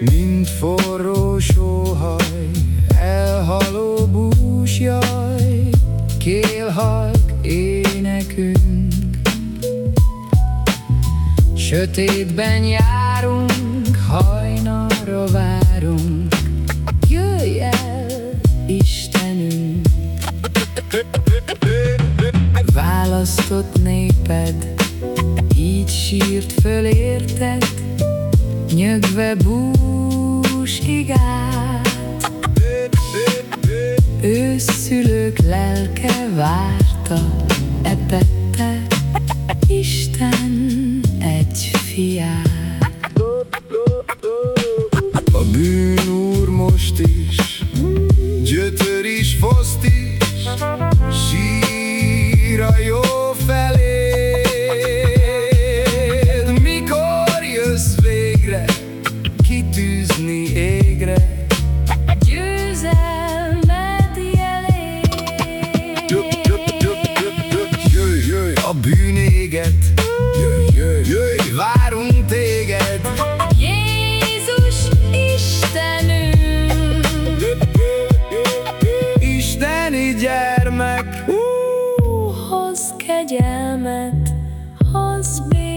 Mint forró sóhaj, elhaló búsjaj, Kélhalk énekünk. Sötétben járunk, hajnalra várunk, Választott néped, így sírt föl érted, Nyögve búsig át. Őszülők lelke várta, etette Isten egy fiát. kitűzni égre. Győzelmed jelét Jöjj, jöjj. A bűn éget Jöjj, jöjj, jöjj, várunk téged. Jézus Istenünk. Isteni gyermek. Húhoz kegyelmet, hoz békét